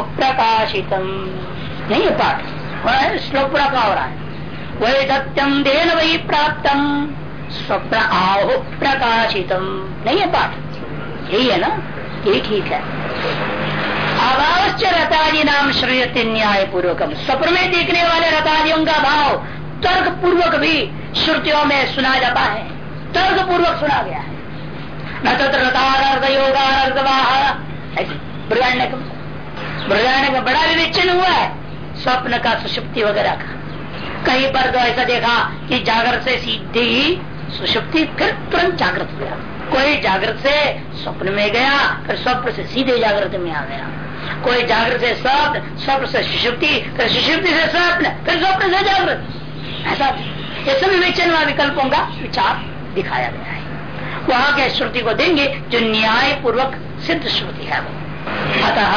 प्रकाशितम नहीं है पाठ। वह श्लोक पूरा का हो रहा है? वही दत्यम देन वही प्राप्तम स्वप्न आहो प्रकाशितम। नहीं है पाठ। यही है ना? यही ठीक है। अभावश्च रताजी नाम श्रेयते न्याय पूर्वकम स्वप्न में देखने वाले रतादियों का भाव तर्क पूर्वक भी श्रुतियों में सुना जाता है। तर्क पूर्वक सुना गया है। न तत्र रतार्थ बृहदारण्य का बड़ा विवेचन हुआ है। स्वप्न का सुषुप्ति वगैरह का। कहीं पर तो ऐसा देखा कि जागृत से सीधे ही सुषुप्ति फिर तुरंत जागृत हुआ कोई जागृत से स्वप्न में गया, फिर स्वप्न से सीधे जागृत में आ गया। कोई जागृत से स्वप्न स्वप्न से सुषुप्ति, फिर सुषुप्ति से स्वप्न फिर स्वप्न से जागृत। ऐसा ये सब विवेचन विकल्पों का विचार दिखाया गया है। वहाँ के श्रुति को देंगे, जो न्याय पूर्वक सिद्ध श्रुति है वो। अतः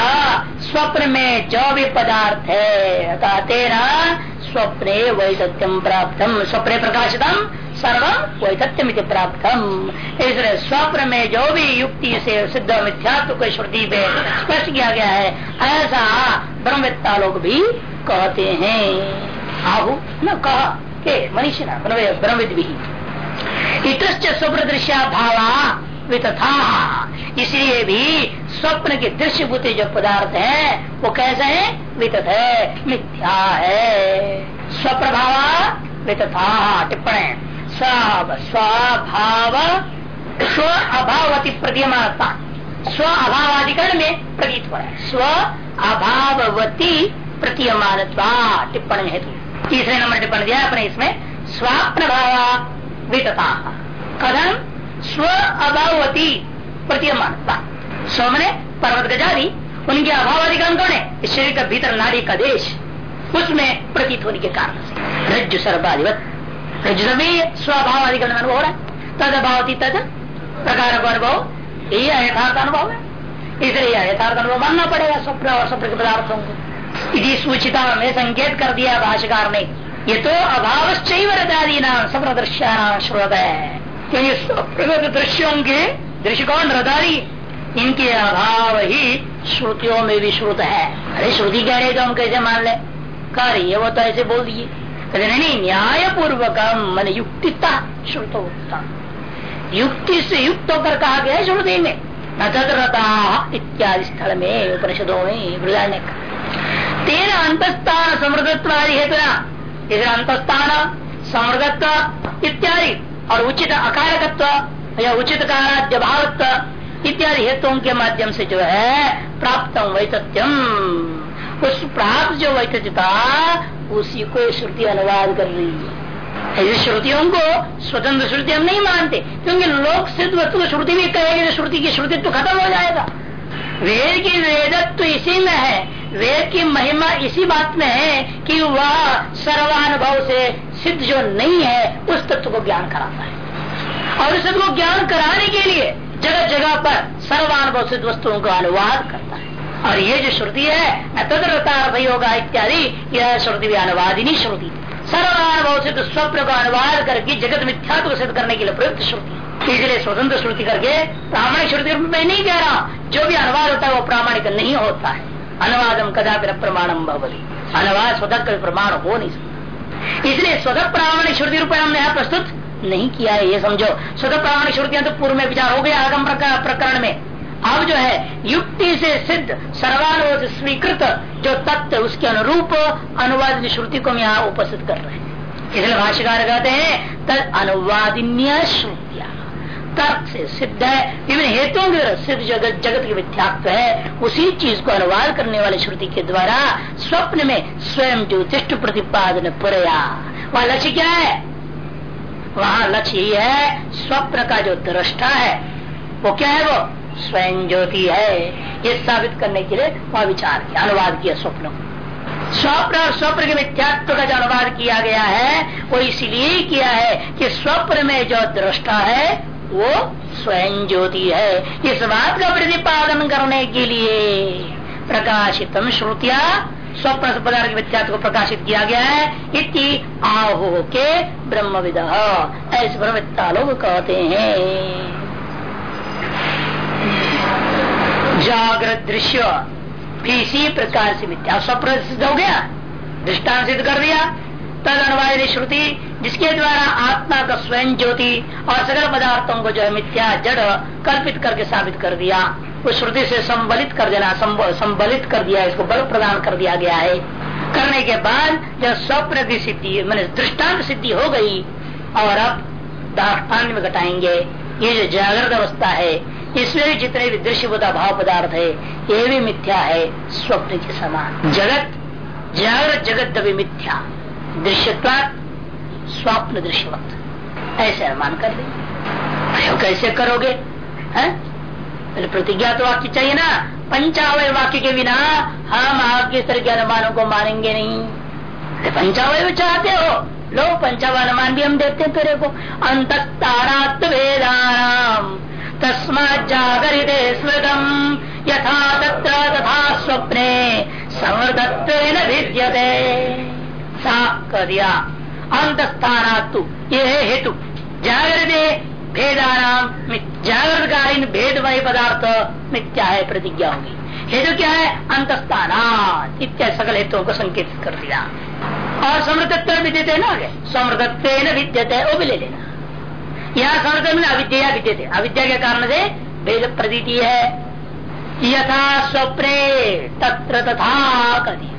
स्वप्न में जो भी पदार्थ है, अतः तेरा स्वप्ने वैसत्यम प्राप्तम। स्वप्ने प्रकाशितम सर्वम वैसत्यम प्राप्तम। इसलिए स्वप्न में जो भी युक्ति से सिद्ध मिथ्यात्व श्रुति पे स्पष्ट किया गया है, ऐसा ब्रह्मविद्ता लोग भी कहते हैं। आहु, न कहा के मनीषी ना ब्रह्मविद भी। इतश्च स्वप्न दृश्या भावा वितथा। इसलिए भी स्वप्न के दृश्य भूते जो पदार्थ है, वो कैसे है? वितथ है। मिथ्या है। स्वप्रभाव वितथा टिप्पणी स्व स्वभाव स्व अभावती प्रतीयमानता स्व अभावाधिकरण में प्रतीत हो रहा है। स्व अभावती प्रतीयमान टिप्पणी हेतु तीसरे नंबर टिप्पणी दिया अपने इसमें स्वाप्न भाव वितता कथम स्व अभावती प्रतीयमानता स्व मने पर्वत गजारी उनके अभाव कौन इस शरीर का भीतर नारी का देश, उसमें प्रतीत होने के कारण से। रज्जु सर्वाधिवत। रज्जु सभी स्वभाव अधिकरण अनुभव हो रहा है। तद अभावती तद, प्रकार का अनुभव। यही यथार्थ अनुभव है इसलिए यथार्थ अनुभव मानना पड़ेगा स्वप्न और स्वप्न के पदार्थों को। यदि सूचिता में संकेत कर दिया भाषाकार ने, ये तो अभाव रदादी नाम स्वप्न दृश्या श्रोत है। क्योंकि स्वप्न दृश्यों के कौन रदारी, इनके अभाव ही श्रुतियों में भी श्रुत है। अरे, श्रुति कह रहे तो हम कैसे मान ले? कह रही है, वो तो ऐसे बोल दिए। कहते, नहीं न्याय पूर्वक मन युक्तिता श्रुत युक्ति से युक्त होकर कहा गया है श्रुति में। नतरता इत्यादि स्थल में, उपनिषदों में ने तेना अंतस्थान समृद्धत्वादि हेतु इधर अंतस्थान समृद्धत्व इत्यादि और उचित अकारकत्व या उचित काराद्य भावत्व इत्यादि हेतुओं के माध्यम से जो है, प्राप्त वैतथ्यम। उस प्राप्त जो वैतथ्यता, उसी को श्रुति अनुवाद कर रही है। ऐसी श्रुतियों को स्वतंत्र श्रुति हम नहीं मानते, क्योंकि लोक सिद्ध वस्तु को श्रुति भी कहेगी तो श्रुति की श्रुति तो खत्म हो जाएगा। वेद की वेदत्व तो इसी में है। वेद की महिमा इसी बात में है कि वह सर्वानुभव से सिद्ध जो नहीं है, उस तत्व को ज्ञान कराता है। और उस तत्व को ज्ञान कराने के लिए जगह जगह पर सर्वानुभव वस्तुओं का अनुवाद करता है। और ये जो श्रुति है तदरता होगा इत्यादि, यह श्रुति भी अनुवादिनी श्रुति। सर्वानुभव सिद्ध स्वप्न को अनुवाद करके जगत मिथ्यात्व सिद्ध करने के लिए प्रयुक्त श्रुति। इसलिए स्वतंत्र श्रुति करके प्रामाणिक श्रुति मैं नहीं कह रहा, जो भी अनुवाद होता है वो प्रामाणिक नहीं होता है। अनुवादम कदा प्रमाणम भवती। अनुवाद स्वतः प्रमाण हो नहीं सकता। इसलिए स्वतः प्रामाणिक श्रुति रूप में हमने यहाँ प्रस्तुत नहीं किया है, ये समझो। स्वतः प्रामाणिक श्रुतियाँ तो पूर्व में विचार हो गया, आगम प्रकरण में। अब जो है, युक्ति से सिद्ध सर्वानुभ स्वीकृत, जो तत्व उसके अनुरूप अनुवाद श्रुति को हम यहाँ उपस्थित कर रहे हैं। इसलिए भाष्यकार कहते हैं तद अनुवादिन्य श्रुतिया। तर्क से सिद्ध है, विभिन्न हेतुओं के सिद्ध जगत जगत की मिथ्यात्व है, उसी चीज़ को अनुवाद करने वाले श्रुति के द्वारा स्वप्न में स्वयं ज्योतिष प्रतिपादन पुरया। वह लक्ष्य क्या है? वहाँ लक्ष्य ही है, स्वप्न का जो दृष्टा है, वो क्या है वो? स्वयं ज्योति है। ये साबित करने के लिए वह विचार किया, अनुवाद किया स्वप्न स्वप्न और स्वप्न के मिथ्यात्व का जो अनुवाद किया गया है, वो इसलिए किया है कि स्वप्न में जो दृष्टा है, वो स्वयं ज्योति है। इस बात का प्रतिपादन करने के लिए प्रकाशितम श्रुतिया स्वप्न पदार्थ के विद्यार्थ को प्रकाशित किया गया है। इति आहो के ब्रह्म विद ऐसे ब्रह्मविद्ता लोग कहते हैं। जागृत दृश्य भी इसी प्रकार से मिथ्या स्वप्न सिद्ध हो गया दृष्टान सिद्ध कर दिया। तद अनुवाद श्रुति जिसके द्वारा आत्मा का स्वयं ज्योति और सकल पदार्थों को जो है मिथ्या, जड़ कल्पित करके साबित कर दिया। उस श्रुति से संबलित कर देना संबलित कर दिया इसको बल प्रदान कर दिया गया है। करने के बाद जब स्वप्न की सिद्धि, मैंने दृष्टांत सिद्धि हो गई, और अब दाष्टान्त में घटाएँगे। ये जो जागृत अवस्था है, इसमें भी जितने भी दृश्य भाव पदार्थ है, ये भी मिथ्या है, स्वप्न के समान। जगत, जागृत जगत दबी मिथ्या। दृश्यत्वा स्वप्न दृश्यवत। ऐसे अनुमान कर दे। कैसे करोगे? है? पहले प्रतिज्ञा तो वाक्य चाहिए ना। पंचावय वाक्य के बिना हम आपके इस के अनुमानों को मानेंगे नहीं। पंचावय चाहते हो। लो पंचावय अनुमान भी हम देते हैं तेरे को। अंत वेदानाम तस्मा जागरित स्मृतम। यथा तत्र तथा स्वप्ने समृद्धत्व विद्यते सा कर दिया। अंत स्थानातु ये हेतु। जागृत भेदानाम जागृतकालीन भेदमय पदार्थ मिथ्या है प्रतिज्ञा होगी। हेतु क्या है? अंतस्थान इत्यादि सकल हेतुओं को संकेत कर दिया। और समृद्धत्व विद्यते ना आगे? समृद्धत्व विद्यते वो भी ले लेना। यह समृद्ध में अविद्या विद्यते। अविद्या के कारण से भेद प्रतीति है। यथा स्वप्ने तत्र तथा कभी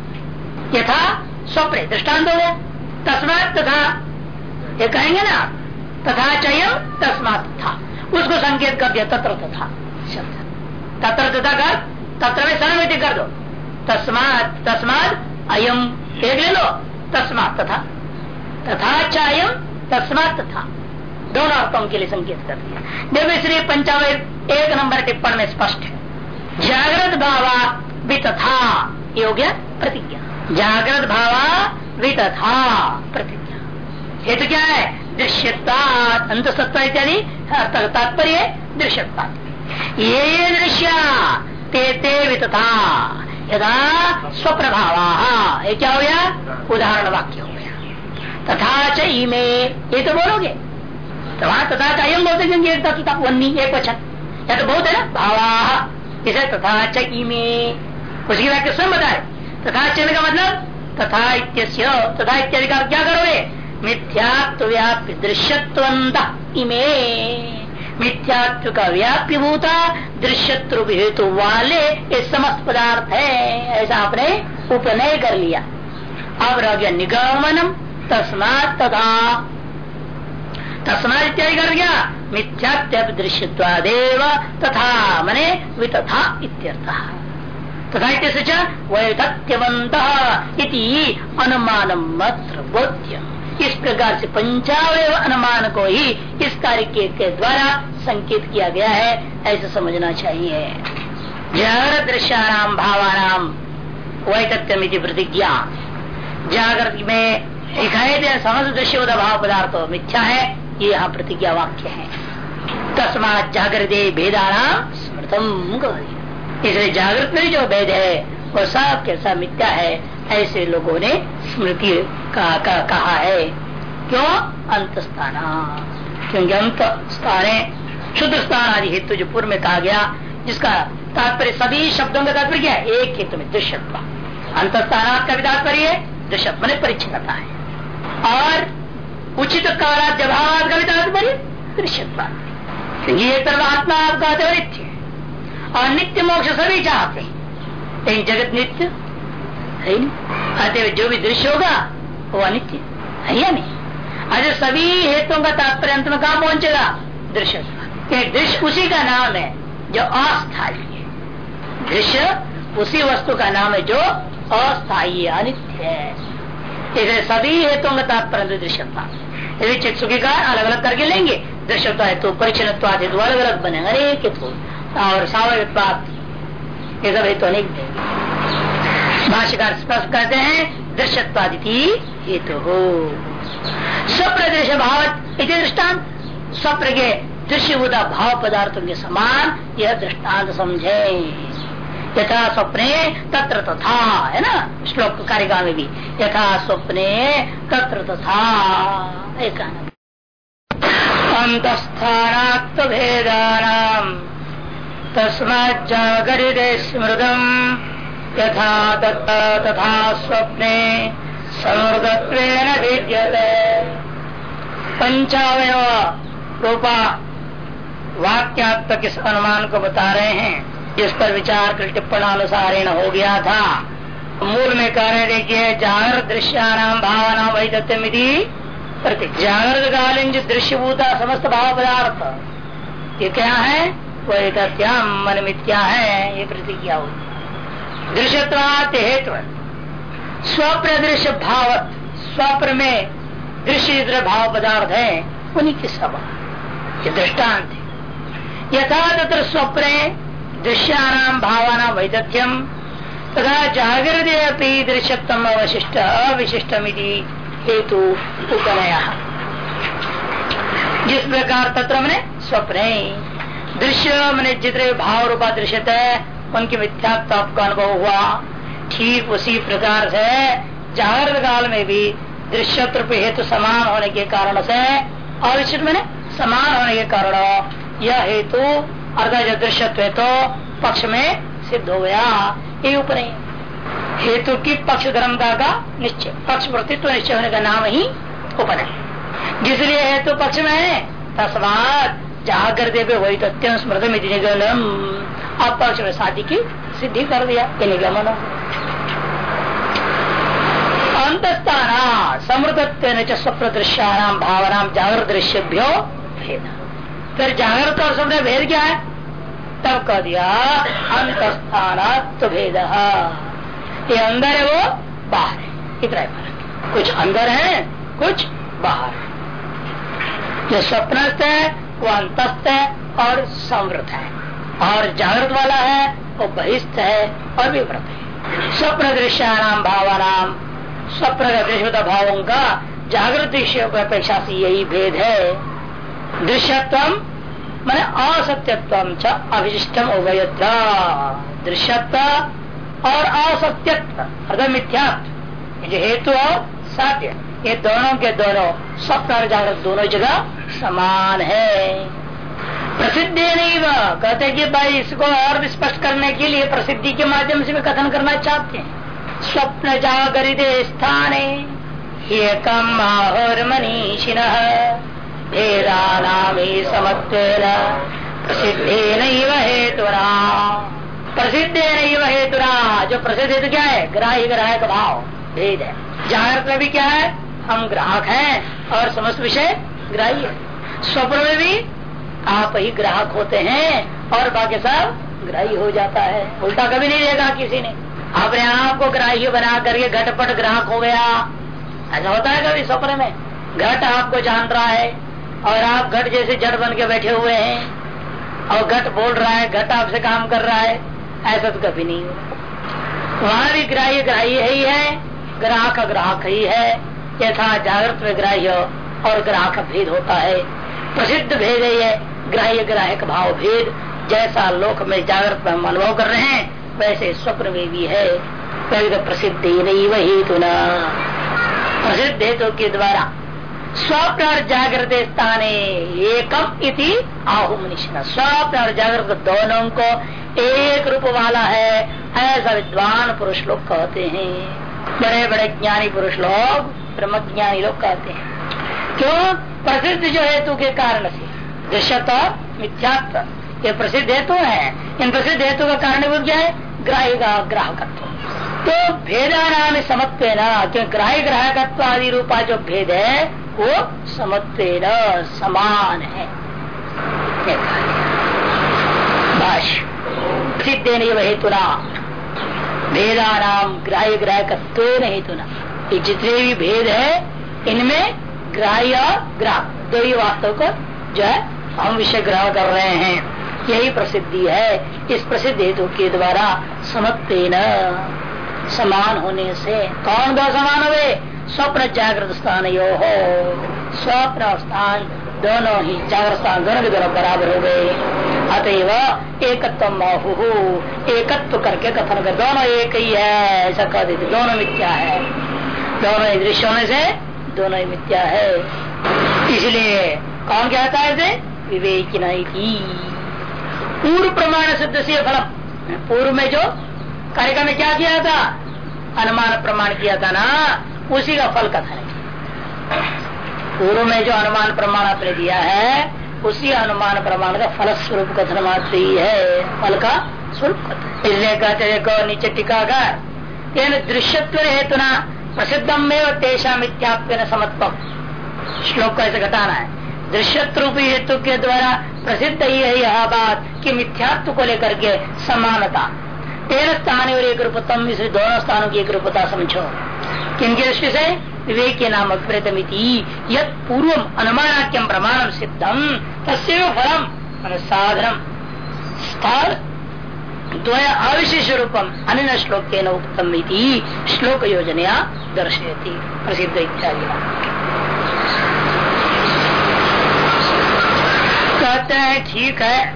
यथा स्वप्ने। दृष्टांत हो गया। तस्मात तथा। ये कहेंगे ना तथा चयम तस्मात था। उसको संकेत कर दिया, तत्र तथा। शब्द तत्र तथा कर, तत्र में सर्वमिति कर दो। तस्मात तस्मात अयम एक ले लो। तस्मात तथा। तथा चयम तस्मात तथा। दोनों अर्थों के लिए संकेत कर दिया। देखो इसलिए पंचावय एक नंबर टिप्पण में स्पष्ट है। जागृत भावा भी तथा ये हो गया प्रतिज्ञा। जागृत भावा भी तथा प्रतिज्ञा। हेतु क्या है? दृश्यता अंत सत्ता इत्यादि तात्पर्य दृश्यता ये ये दृश्य, ते ते वितथा, यदा स्वप्रभाव। ये क्या हो गया? उदाहरण वाक्य हो गया। तथा च ये तो बोलोगे। तो वहाँ तथा अयम बोलते क्योंकि एक तथा वन्नी एक वचन या तो बहुत है ना, भावा। इसे तथा च इमे। उसकी वाक्य स्वयं बताए। तथा चन का मतलब तथा तथा इत्यादि का क्या करोगे? मिथ्यात्व व्याप्य दृश्यत्वंत इमे। मिथ्यात्व का व्याप्य भूता दृश्यत्व हेतु वाले ये समस्त पदार्थ है। ऐसा आपने उपनय कर लिया। अब रह गया निगमनम तस्मात तथा। तस्मात इत्यादि कर गया। मिथ्यात्व दृश्यत्वादेव तथा मने वितथा इत्यर्थ। तथा वैतथ्यवंत अनुमान मात्र बोध्य इस प्रकार से पंचावय अनुमान को ही इस कार्य के द्वारा संकेत किया गया है, ऐसा समझना चाहिए। जागृत दृश्याणाम भावानाम वैतथ्यमिति प्रतिज्ञा। जागृत में दिखाई दे समझ दृश्य भाव पदार्थ मिथ्या है, ये यहाँ प्रतिज्ञा वाक्य है। तस्मात जागृत भेदाराम स्मृतम इसलिए जागृत में जो भेद है, वो सब के सब मिथ्या है ऐसे लोगों ने स्मृति का, का, कहा है। क्यों? अंत स्थान क्योंकि अंत स्थान शुद्ध स्थान आदि हेतु जो पूर्व में कहा गया जिसका तात्पर्य सभी शब्दों का तात्पर्य क्या है? एक हेतु में दृश्यत्व अंत स्थान का भी तात्पर्य दृश्यत्व ने परिचयता है। और उचित काला जवाब का भी तात्पर्य दृश्यत्व क्योंकि तरफ़ आत्मा आपका नित्य और नित्य मोक्ष सभी चाहते हैं। जगत नित्य है नहीं जो भी दृश्य होगा, वो अनित्य। है या नहीं? अरे सभी हेतुओं का तात्पर्य अंत में कहा पहुंचेगा? दृश्य दृश्य उसी का नाम है, जो अस्थायी है। दृश्य उसी वस्तु का नाम है, जो अस्थायी अनित्य है। इसे सभी हेतुओं का तात्पर्य दृश्यता यदि चित्सुखी का अलग अलग करके लेंगे। दृश्यता हेतु परिचय हेतु अलग अलग बनेगा, अनेक हेतु। और सावय प्राप्ति ये सब हेतु अनेक भाष्यकार स्पष्ट कहते हैं, दृश्यत्वादिति हेतु। हो स्वप्न दृश्य भाव इति दृष्टांत। स्वप्न के दृश्य बुदा भाव पदार्थों के समान, यह दृष्टांत समझे। यथा स्वप्ने तत्र तथा, है ना? श्लोक कारिका में भी। यथा स्वप्ने तत्र तथा एक अंतस्थानात्म भेदानाम तस्मात जागरित स्मृतम। यथा तथा स्वप्ने पंचावय रूपा वाक्यात्मक इस अनुमान को बता रहे हैं। जिस पर विचार कर टिप्पणानुसारेण हो गया था। मूल में कह रहे देखिए जागर दृश्यानाम भावना वैदत्य प्रति। जागृत कालीन जो दृश्यभूता समस्त भाव पदार्थ। ये क्या है? वैदत्याम मन मिथ्या है, ये प्रतिज्ञा होगी दृश्यत्वात हेतु स्वप्न दृश्य भावत स्वप्न में दृश्य भाव पदार्थ है, उन्हीं की सभा ये दृष्टांत है। यथा तत्र स्वप्ने दृश्यानाम भावना वैदथ्यम तथा जागृत दृश्यत्म अवशिष्ट अविशिष्टम हेतु उपनय। जिस प्रकार तत्र मैंने स्वप्ने दृश्य मैंने जितने भाव रूपा दृश्य है उनकी मिथ्यात्व आपको अनुभव हुआ। ठीक उसी प्रकार से जागृत काल में भी दृश्य हेतु समान होने के कारण से अविशिष्ट मैंने समान होने के कारण यह हेतु अर्थात जो तो पक्ष में सिद्ध हो गया। ये ऊपर हेतु की पक्ष धर्मता का निश्चय, पक्ष प्रतित्व निश्चय होने का नाम ही उपन है जिसलिए हेतु पक्ष में है, तस्मात जागर देवे वही तथ्य स्मृत में निगम अब पक्ष में शादी की सिद्धि कर दिया ये निगमन अंतस्थाना स्वप्न दृश्याम भावना जागर दृश्यभ्यो भेद। फिर जागृत और स्वप्न भेद क्या है? तब कह दिया अंतस्थान भेद। ये अंदर है वो, बाहर है। इतना फ़र्क कुछ अंदर है, कुछ बाहर है। जो स्वप्नस्थ है वो अंतस्थ है और समृद्ध है। और जागृत वाला है, वो बहिस्थ है और विवृत है। स्वप्न दृश्यानाम भावानाम स्वप्न दृश्यता भावों का जागृत दृश्य अपेक्षा से यही भेद है। दृश्यत्व, मैंने असत्यत्व अभिष्टम उभयत्र। दृश्यत्व और असत्यत्व, अर्थात मिथ्यात्व जो हेतु और सत्य ये दोनों के दोनों स्वप्न और जागृत दोनों जगह समान है। प्रसिद्ध नहीं वह कहते कि भाई इसको और स्पष्ट करने के लिए प्रसिद्धि के माध्यम से भी कथन करना चाहते हैं। स्वप्न जागरित स्थान एकम आहुर मनीषिण भेदानामी समत्वेन प्रसिद्धे नैव हेतुना प्रसिद्ध वह हेतुना जो प्रसिद्ध हेतु क्या है? ग्राही, ग्राहक भाव, भेद है। जागृत में भी क्या है? हम ग्राहक हैं और समस्त विषय ग्राही है। स्वप्न में भी आप ही ग्राहक होते हैं और बाकी सब ग्राही हो जाता है। उल्टा कभी नहीं देगा किसी ने। अपने आप को ग्राही बना करके घटपट ग्राहक हो गया। ऐसा होता है कभी स्वप्न में? घट आपको जान रहा है और आप घट जैसे जड़ बन के बैठे हुए हैं और घट बोल रहा है, घट आपसे काम कर रहा है, ऐसा तो कभी नहीं वहाँ भी ग्राह्य ग्राह्य ही है, ग्राहक ग्राहक ही है। यथा जागृत में ग्राह्य और ग्राहक भेद होता है। प्रसिद्ध भेद है ग्राह्य ग्राहक भाव भेद। जैसा लोक में जागृत में हम अनुभव कर रहे हैं, वैसे स्वप्न में भी है। तो प्रसिद्ध ही नहीं, वही तुना ना। प्रसिद्ध हेतु के द्वारा स्वप्न और जागृत स्थान एकम इति आहु मनुष्य स्वप्न और जागृत दोनों को एक रूप वाला है। ऐसा विद्वान पुरुष लोग कहते हैं। बड़े बड़े ज्ञानी पुरुष लोग ब्रह्म ज्ञानी लोग कहते हैं। क्यों? प्रसिद्ध जो हेतु के कारण से। दृश्यता मिथ्यात्व, ये प्रसिद्ध हेतु है। इन प्रसिद्ध हेतु का कारण क्या है? ग्राहिका, ग्राहकत्व। तो भेदा नाम समत्व न क्यों ग्राही ग्राहकत्व आदि रूपा जो भेद है, वो समत्व समान है। वही तुना भेदा नाम ग्राह्य ग्राहक हेतु ना ये जितने भी भेद है, इनमें ग्राह्य और ग्राहक दो ही वास्तव को जो है हम विषय ग्रह कर रहे हैं। यही प्रसिद्धि है। इस प्रसिद्ध हेतु के द्वारा समत्ते न समान होने से कौन दो समान हुए स्वप्न जागृत स्थान यो हो। स्वप्न स्थान दोनों ही जागृत स्थान, दोनों के दोनों बराबर हो गए। अतएव एकत्व एकत्व करके कथन कर, दोनों एक ही है, ऐसा कह देते, दोनों मिथ्या है। दोनों ही दृश्य होने से दोनों ही मिथ्या है। इसलिए कौन कहता है विवेक नहीं पूर्व प्रमाण सिद्ध से फल पूर्व में जो कार्यक्रम में क्या किया था? अनुमान प्रमाण किया था ना? उसी का फल कथन है। पूर्व में जो अनुमान प्रमाण आपने दिया है, उसी अनुमान प्रमाण का फल स्वरूप कथन मात्र ही है। फल का स्वरूप कथन इसलिए कहते देखो, नीचे टीकाकार दृश्यत्व हेतु ना प्रसिद्धम में तेषा मिथ्याप्य समत्पम श्लोक ऐसे घटाना है। दृश्यत्व रूपी हेतु के द्वारा प्रसिद्ध ही है यह बात कि मिथ्यात्व को लेकर के समानता। तेरह स्थान और एक रूपतम इस दोनों स्थानों की एक रूपता समझो। किन दृष्टि से? विवेक के नाम प्रेतमिति। यद पूर्व अनुमानाक्यम प्रमाणम सिद्धम तस्व फलम साधनम स्थान अविशेष रूपम अन्य श्लोक के नोक्तम श्लोक योजना दर्शयती प्रसिद्ध इत्यादि। कहते हैं, ठीक है।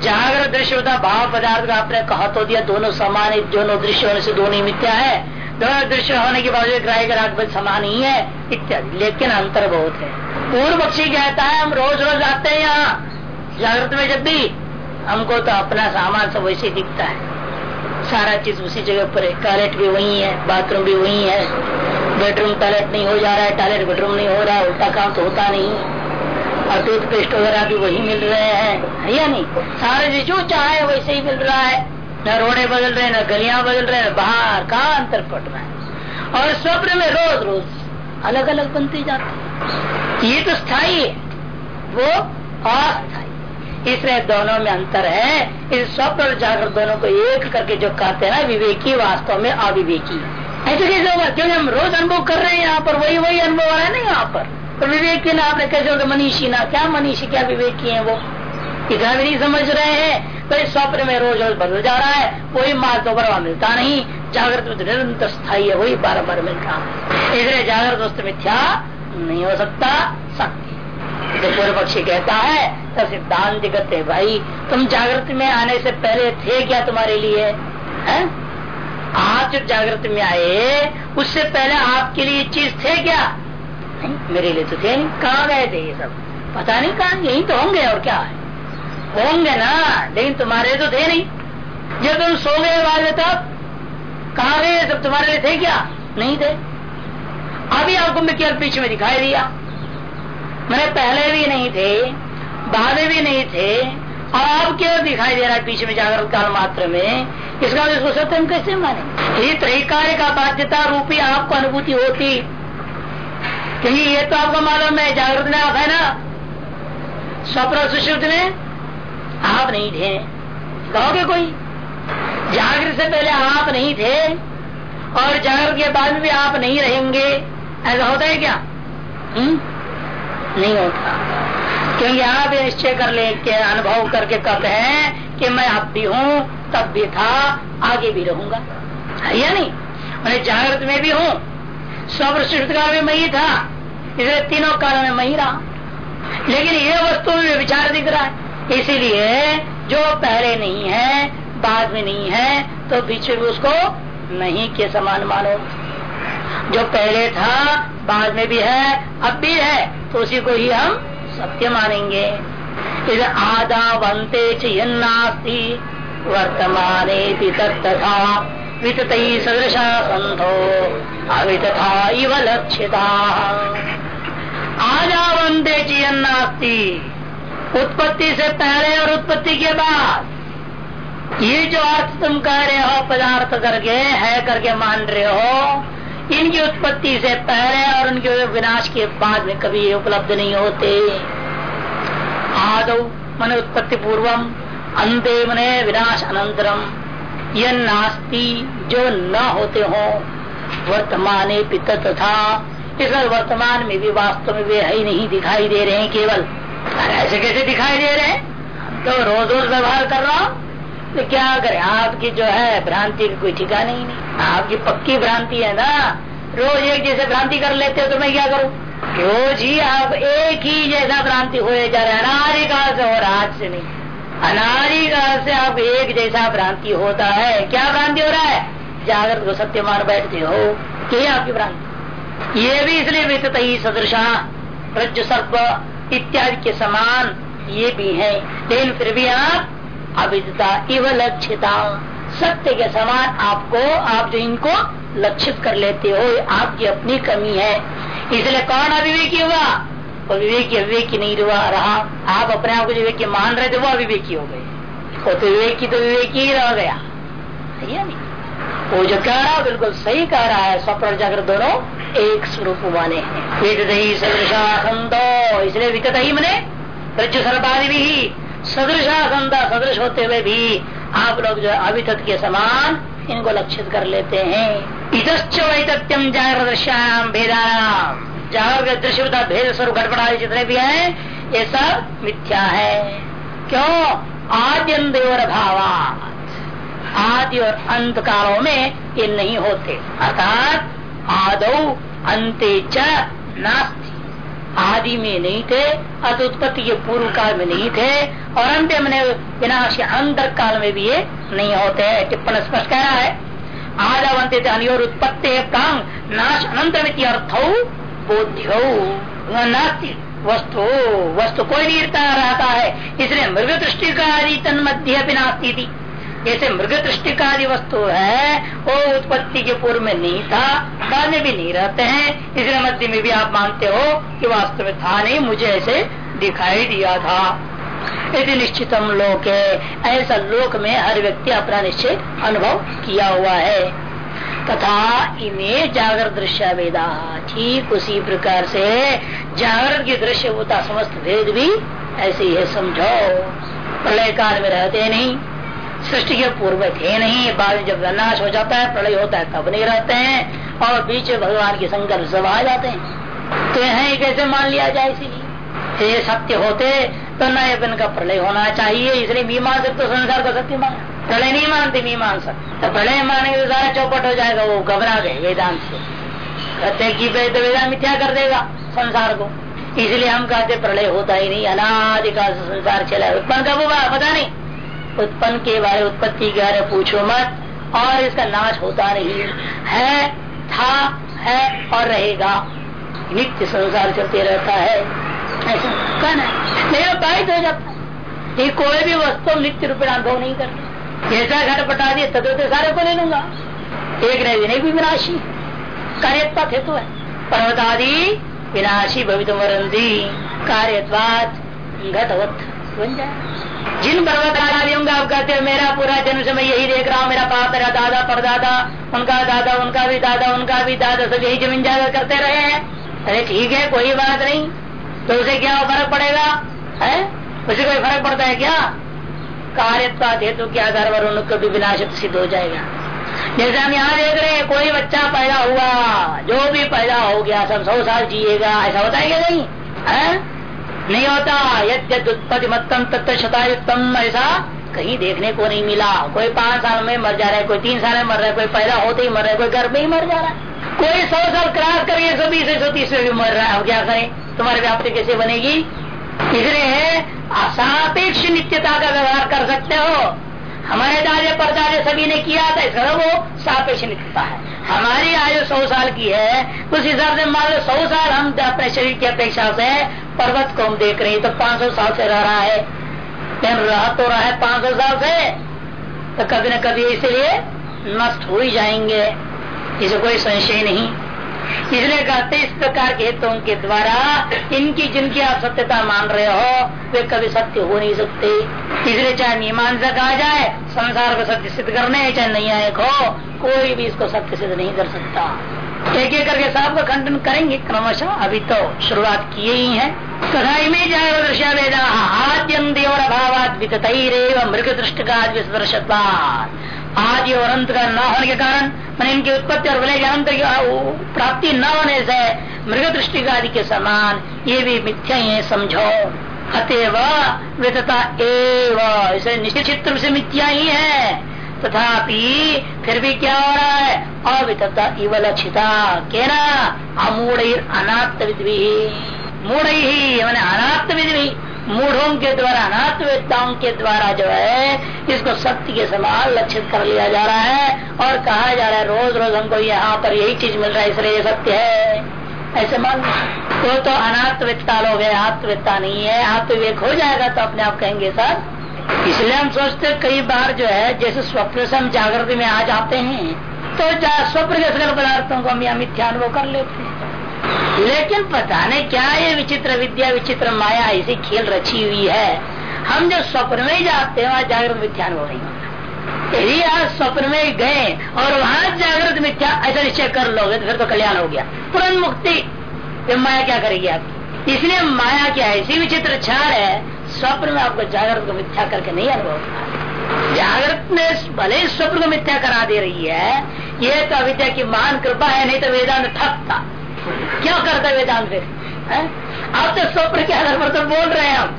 जागृत दृश्य होता, भाव पदार्थ का आपने कहा तो दिया, दोनों समान दोनों दृश्य होने से दोनों मिथ्या है। दोनों दृश्य होने के बावजूद ग्राही ग्राहक समान ही है, इत्यादि। लेकिन अंतर बहुत है। पूर्व पक्षी कहता है, हम रोज रोज आते हैं यहाँ। जागृत में जब भी हमको तो अपना सामान सब वैसे दिखता है। सारा चीज़ उसी जगह पर है। टॉयलेट भी वही है, बाथरूम भी वही है। बेडरूम टॉयलेट नहीं हो जा रहा है, टॉयलेट बेडरूम नहीं हो रहा है, उल्टा काम तो होता नहीं और टूथपेस्ट वगैरह भी वही मिल रहे हैं, है या नहीं? सारे चीज़ जो चाहे वैसे ही मिल रहा है। न रोडे बदल रहे न गलियाँ बदल रहे बाहर कहा अंतर पड़ रहा है। और स्वप्न में रोज रोज अलग अलग बनते जाते ये तो स्थायी है। वो अस्थायी। इसलिए दोनों में अंतर है। इस स्वप्न और जागृत दोनों को एक करके जो कहते हैं ना, विवेकी वास्तव में अविवेकी। ऐसे कैसे होगा क्योंकि हम रोज अनुभव कर रहे हैं यहाँ पर, वही वही अनुभव आ रहा है ना यहाँ पर। तो विवेकी ना आपने कैसे होगा मनीषी ना, क्या मनीषी, क्या विवेकी है वो? इतना भी नहीं समझ रहे हैं। तो इस स्वप्न में रोज रोज बदल जा रहा है। वही मार्ग तो बरवा मिलता नहीं। जागृत में निरंतर स्थायी है, वही बार बार मिलता। है इसलिए जागृत वस्तु मिथ्या नहीं हो सकता सत्य पूर्व पक्षी कहता है तो सिद्धांत कहते भाई, तुम जागृत में आने से पहले थे क्या तुम्हारे लिए? है? आप जब जागृत में आए, उससे पहले आपके लिए चीज़ थे क्या? नहीं, मेरे लिए तो थे नहीं, कहाँ गए थे ये सब? पता नहीं कहा, यही तो होंगे और क्या है? होंगे ना, लेकिन तुम्हारे तो थे नहीं। जब तुम सो गए बाद में तब, कहा गए सब तुम्हारे लिए थे क्या? नहीं थे। अभी आपको मैं केवल पीछे में दिखाई दिया। मैंने पहले भी नहीं थे, बाद भी नहीं थे और अब क्यों दिखाई दे रहा है पीछे में जागृत काल मात्र में? इसका इसको सत्य हम कैसे माने? ये त्रैकार्य का बाध्यता रूपी आपको अनुभूति होती। क्योंकि ये तो आपको मालूम है, जागृत में आप है ना? स्वप्न सुश्रुत में आप नहीं थे। कहोगे कोई? जागृत से पहले आप नहीं थे और जागृत के बाद भी आप नहीं रहेंगे। ऐसा होता है क्या? हुँ? नहीं होता। क्योंकि आप निश्चय कर ले के अनुभव करके कहते हैं कि मैं अब भी हूँ, तब भी था, आगे भी रहूँगा। या नहीं? मैं जागृत में भी हूँ। स्वप्न काल में मैं ही था। इसलिए तीनों काल में मैं ही रहा। लेकिन ये वस्तु में विचार दिख रहा है। इसीलिए जो पहले नहीं है, बाद में नहीं है तो बीच में उसको नहीं के समान मानो। जो पहले था, बाद में भी है, अब भी है तो उसी को ही हम सत्य मानेंगे। इसे आदा बनते चन्नास्ती वर्तमान तथा वित सदृशा संतो अवित था इव लक्षिता। आजा वंदे चिन्नास्ती उत्पत्ति से पहले और उत्पत्ति के बाद। ये जो अर्थ तुम कह रहे हो, पदार्थ करके, है करके मान रहे हो इनकी उत्पत्ति से पहले और उनके विनाश के बाद में कभी उपलब्ध नहीं होते। आदो मन उत्पत्ति पूर्वम अंते मने विनाश अनंतरम यह नास्ती जो न होते हो, वर्तमान तथा इस वर्तमान में भी वास्तव में वे ही नहीं दिखाई दे रहे हैं केवल। ऐसे कैसे दिखाई दे रहे हैं? तो रोज रोज व्यवहार कर रहा हूँ। तो क्या करे? आपकी जो है भ्रांति की कोई ठिकाना ही नहीं। आपकी पक्की भ्रांति है ना? रोज एक जैसे भ्रांति कर लेते हो तो मैं क्या करूँ? रोज ही आप एक ही जैसा भ्रांति हो जा रहे अनारी काल से और आज से नहीं। अनारी से आप एक जैसा भ्रांति होता है। क्या भ्रांति हो रहा है? जागृत को सत्य मान बैठते हो। यही आपकी भ्रांति। ये भी इसलिए वित्त ही सदृशा रज सर्प इत्यादि के समान ये भी है। लेकिन फिर भी आप अविदता इव लक्षिता। सत्य के समान आपको, आप जो इनको लक्षित कर लेते हो आपकी अपनी कमी है। इसलिए कौन अविवेकी हुआ? वो विवेकी अविवेकी नहीं हुआ, रहा। आप अपने आप को जो विवेकी मान रहे थे, वो अविवेकी हो गए। वो तो विवेकी तो विवेकी ही रह गया। सही है नहीं? वो जो कह रहा है, बिल्कुल सही कह रहा है। स्वप्न जागृत दोनों एक स्वरूप माने हैं। इसलिए विकत ही मने रज्जु सर्पादि भी। सदृशा संदा सदृश होते हुए भी आप लोग जो अभितत के समान इनको लक्षित कर लेते हैं। इतश्च वैतत्यम जागृत श्याम भेदाराम जागृत दृश्य भेद स्वरूप गड़बड़ा जितने भी है, ये सब मिथ्या है। क्यों? आद्यन देवर भावा आदि और अंत कालों में ये नहीं होते। अर्थात आदो, अंते नास्ति। आदि में नहीं थे अत उत्पत्ति के पूर्व काल में नहीं थे, और अंत में विनाश अंतर काल में भी ये नहीं होते है। टिप्पण स्पष्ट कह रहा है, आदवंत अनियोर उत्पत्ति प्रांग, नाश अनंत अर्थ बोध्यो नास्ती, वस्तु वस्तु कोई नहीं रहता है। इसलिए मृग दृष्टि का आदि तन मध्य भी नास्ती थी जैसे मृग दृष्टि का आदि वस्तु है, वो उत्पत्ति के पूर्व में नहीं था, बाद में भी नहीं रहते हैं। इसलिए मध्य में भी आप मानते हो कि वास्तव में था नहीं, मुझे ऐसे दिखाई दिया था। यदि निश्चितम लोक है ऐसा लोक में हर व्यक्ति अपना निश्चय अनुभव किया हुआ है, तथा इमे जागृत दृश्य वेदा, ठीक उसी प्रकार से जागृत की दृश्य होता, समस्त भेद भी ऐसे ही है, समझो। प्रलय काल में रहते नहीं। सृष्टि के पूर्व थे नहीं, बाद में जब विनाश हो जाता है, प्रलय होता है, तब नहीं रहते हैं, और बीच भगवान के संकल्प सब आ जाते हैं। तो यह कैसे मान लिया जाए इसीलिए। ये सत्य होते तो नए का प्रलय होना चाहिए, इसलिए मीमांस तो संसार का सत्य मान। प्रलय नहीं मानते मीमांस। तो प्रलय मानेंगे तो सारा चौपट हो जाएगा, वो घबरा गए वेदांत से। कहते की तो वेदांत मिथ्या कर देगा संसार को। इसलिए हम कहते प्रलय होता ही नहीं अनाधिकाल संसार चला उत्पन्न कब हुआ पता नहीं। उत्पन्न के बारे उत्पत्ति के बारे पूछो मत, और इसका नाश होता नहीं है। था, है, और रहेगा। नित्य संसार चलते रहता है। ऐसा कहना है मेरा बाधित हो जाता है कोई भी वस्तु नित्य रूप अनुभव नहीं करते। जैसा घट पटा दिए तदोते सारे को ले लूँगा। एक रह नहीं भी विनाशी। कार्यत्वा हेतु है। पर्वत आदि विनाशी भवित मरंदी कार्यत्वात घटवत। बन जाए। जिन पर्वताचार्यों का आप कहते हैं, मेरा पूरा जन्म से मैं यही देख रहा हूँ, मेरा पाप मेरा दादा, परदादा, उनका दादा, उनका भी दादा, उनका भी दादा, सब यही ज़मीन जाकर करते रहे हैं। अरे ठीक है, कोई बात नहीं। तो उसे क्या फ़र्क पड़ेगा? है? उसे कोई फ़र्क पड़ता है क्या? कार्यत्वा हेतु के आधार पर उनको भी विनाशित सिद्ध हो जाएगा। जैसे हम यहाँ देख रहे हैं, कोई बच्चा पैदा हुआ, जो भी पैदा हो गया, सब सौ साल जिएगा, ऐसा होता है क्या नहीं? है? नहीं होता यद उत्पत्ति मतम तत्व शतायुक्तम ऐसा कहीं देखने को नहीं मिला। कोई पाँच साल में मर जा रहा है, कोई तीन साल में मर रहा है, कोई पैदा होते ही मर रहा है, कोई घर में ही मर जा रहा है। कोई सौ साल क्रॉस कर एक सौ बीस एक सौ तीस में भी मर रहा है, अब क्या करें? तुम्हारी व्याप्ति कैसे बनेगी? इसलिए असापेक्ष नित्यता का व्यवहार कर सकते हो। हमारे दादे परदादे सभी ने किया था, इसका वो सापेक्ष नित्यता है। हमारी आयु सौ साल की है, उस हिसाब से मान लो सौ साल हम अपने शरीर की अपेक्षा से पर्वत को हम देख रहे हैं तो पाँच सौ साल से रह रहा है। लेकिन रह तो रहा है पाँच सौ साल से तो कभी न कभी इसलिए नष्ट हो ही जाएँगे। इसे कोई संशय नहीं। इसलिए कहते इस प्रकार के हेतुओं के द्वारा इनकी जिनकी आप सत्यता मान रहे हो, वे कभी सत्य हो नहीं सकते। इसलिए चाहे मीमांसा कहा जाए, संसार को सत्य सिद्ध करने चाहे नहीं आए हो कोई भी इसको सत्य सिद्ध नहीं कर सकता। एक एक करके साहब का खंडन करेंगे, क्रमशः अभी तो शुरुआत किए ही है। तथा इमे दृश्य वेदा आद्यम अभाव मृग दृष्ट का आदि और अंत का न होने के कारण, मैंने इनकी उत्पत्ति और विलय अंत की प्राप्ति न होने से मृग दृष्टि का आदि के समान, ये भी मिथ्या ही समझो। अतएव वितता एवं निश्चित रूप से मिथ्या ही है। तथापि फिर भी क्या हो रहा है? अवितता इव लक्षिता के ना अमूढ़ अनाथ विधि मूढ़ ही मैंने अनाथ विधि मूढ़ों के द्वारा अनात्मवेताओं के द्वारा जो है, इसको सत्य के समान लक्षित कर लिया जा रहा है और कहा जा रहा है, रोज रोज हमको यहाँ पर यही चीज़ मिल रहा है, इसलिए ये सत्य है। ऐसे मान वो तो अनात्मवित्ता लोग है, आत्मवित्ता नहीं है। आत्मविवेक हो जाएगा तो अपने आप कहेंगे, सर। इसलिए हम सोचते कई बार जो है, जैसे स्वप्न से हम जागृति में आ जाते हैं तो स्वप्न के सकल पदार्थों को हम यहाँ मिथ्यानुभव कर लेते हैं। लेकिन पता नहीं क्या ये विचित्र विद्या, विचित्र माया ऐसी खेल रची हुई है। हम जो स्वप्न में जाते हैं, वहाँ जागृत मिथ्यानुभव नहीं होता। यदि आप स्वप्न में गए और वहाँ जागृत मिथ्या, ऐसा निश्चय कर लोगे तो फिर तो कल्याण हो गया। तुरंत मुक्ति माया क्या करेगी आपकी? इसलिए माया की ऐसी विचित्र छाड़ है स्वप्न में आपको जागृत को मिथ्या करके नहीं अनुभव जागृत में भले स्वप्न को मिथ्या करा दे रही है, ये तो अविद्या की महान कृपा है, नहीं तो वेदांत ठप था। क्या करता वेदांत फिर? अब तो स्वप्न के आधार पर तो बोल रहे हैं हम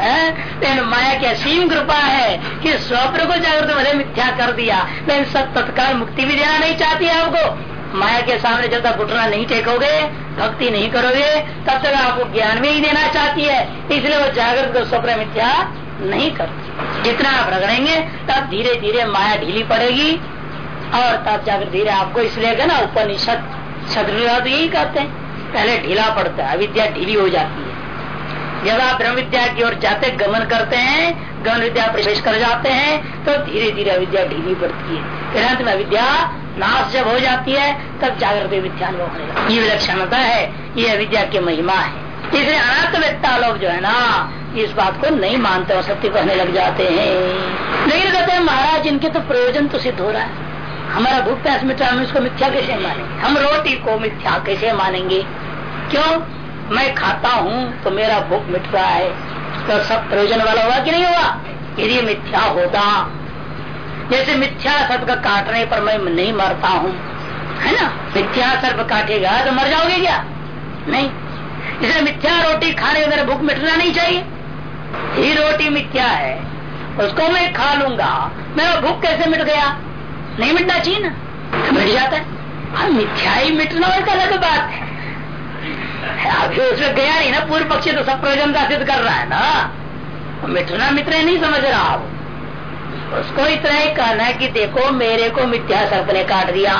लेकिन माया की असीम कृपा है कि स्वप्न को जागृत भले मिथ्या कर दिया, लेकिन सब तत्काल मुक्ति भी देना नहीं चाहती है आपको। माया के सामने जब तक घुटना नहीं टेकोगे भक्ति नहीं करोगे, तब तक आपको ज्ञान में ही देना चाहती है। इसलिए वो जागृत स्वप्न मिथ्या नहीं करती। जितना आप रगड़ेंगे, तब धीरे धीरे माया ढीली पड़ेगी और तब जाकर धीरे आपको इसलिए ना, उपनिषद क्षत्रिय तो यही कहते हैं। पहले ढीला पड़ता है, अविद्या ढीली हो जाती है। जब आप ब्रह्म विद्या की ओर जाते, गमन करते हैं, गमन विद्या प्रवेश कर जाते हैं तो धीरे धीरे अविद्या ढीली पड़ती है। फिर अंत में अविद्या नाश जब हो जाती है, तब जागृत विद्यानुभव होगा ये विलक्षणता है, ये अविद्या की महिमा है। इसलिए अनाथवेत्ता लोग जो है ना, इस बात को नहीं मानते और सत्य कहने लग जाते हैं। लेकिन कहते हैं, महाराज, इनके तो प्रयोजन तो सिद्ध हो रहा है। हमारा भूख प्यास मिटा, हम इसको मिथ्या कैसे मानेंगे? हम रोटी को मिथ्या कैसे मानेंगे? क्यों? मैं खाता हूँ तो मेरा भूख मिट रहा है। तो सब प्रयोजन वाला हुआ कि नहीं हुआ यदि मिथ्या होता जैसे मिथ्या सर्प का काटने पर मैं नहीं मरता हूँ। है ना? मिथ्या सर्प काटेगा तो मर जाओगे क्या? नहीं। इसलिए मिथ्या रोटी खाने मेरा भूख मिटना नहीं चाहिए। ही रोटी मिथ्या है, उसको मैं खा लूँगा। मेरा भूख कैसे मिट गया? नहीं मिटना चाहिए ना। तो मिट जाता है। हाँ ही मिटना एक अलग बात है। अभी उसमें गया नहीं ना, पूर्व पक्षी तो सब प्रयोजन का सिद्ध कर रहा है ना। मिटना मित्र नहीं समझ रहा आप उसको इतना ही कहना है कि देखो, मेरे को मिथ्या सर्प ने काट दिया।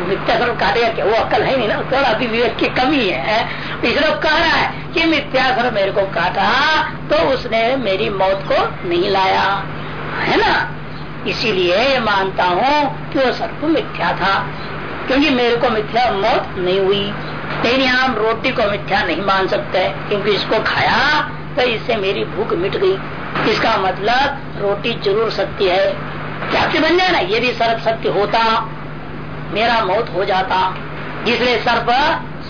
मिथ्या सर्प काटेगा क्या? वो अकल है नहीं ना? थोड़ा अभी विवेक की कमी है इसलिए कह रहा है कि मिथ्या सर्प मेरे को काटा तो उसने मेरी मौत को नहीं लाया। है ना? इसीलिए मानता हूँ कि वो सर्प मिथ्या था, क्योंकि मेरे को मिथ्या मौत नहीं हुई। लेकिन हम रोटी को मिथ्या नहीं मान सकते, क्योंकि इसको खाया तो इससे मेरी भूख मिट गई। इसका मतलब रोटी ज़रूर सत्य है। क्या बन जाए ना यदि सर्प सत्य होता। मेरा मौत हो जाता। इसलिए सर्प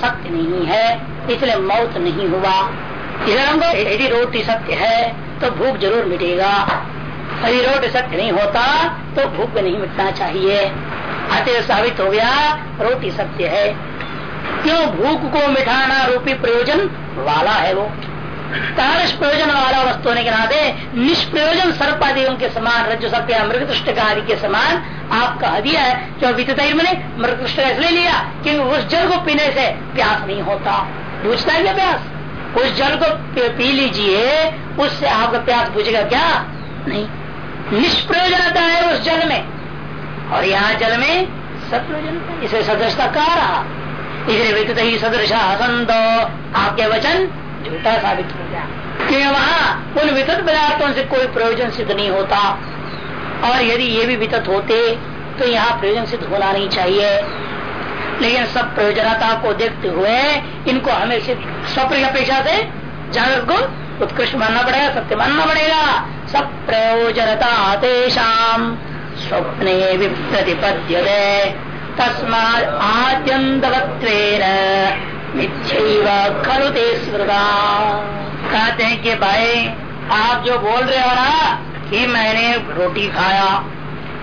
सत्य नहीं है। इसलिए मौत नहीं हुआ। यदि रोटी सत्य है तो भूख ज़रूर मिटेगा। यदि रोटी सत्य नहीं होता तो भूख नहीं मिटना चाहिए। अतः साबित हो गया, रोटी सत्य है। क्यों भूख को मिठाना रूपी प्रयोजन वाला है वो? तारस प्रयोजन वाला वस्तु होने के नाते निष्प्रयोजन सर्पादियों के समान रज्जु सर्प या मृगतृष्ट आदि के समान आप कह दिया है, जो वित्त मैंने मृगतृष्ट इसलिए लिया, क्योंकि उस जल को पीने से प्यास नहीं होता। पूछता है क्या प्यास? उस जल को पी लीजिए, उससे आपका प्यास बुझेगा क्या? नहीं। निष्प्रयोजनता है उस जल में। और यहाँ जल में सत्प्रयोजन इसे सदृशता कहा रहा। इसलिए वित्त ही सदृश असंत आपके वचन झूठा साबित हो गया। क्योंकि वहाँ उन विद्युत पदार्थों से कोई प्रयोजन सिद्ध नहीं होता। और यदि ये भी वितत होते तो यहाँ प्रयोजन सिद्ध होना नहीं चाहिए। लेकिन सब प्रयोजनता को देखते हुए इनको हमें स्वप्न की अपेक्षा से जागृत को उत्कृष्ट मानना पड़ेगा, सत्य मानना पड़ेगा। सब प्रयोजनता तेषाम स्वप्ने विप्रतिपद्य तस्मा आद्यंतवत्वेन स्मृता। कहते हैं कि भाई, आप जो बोल रहे हो ना, कि मैंने रोटी खाया,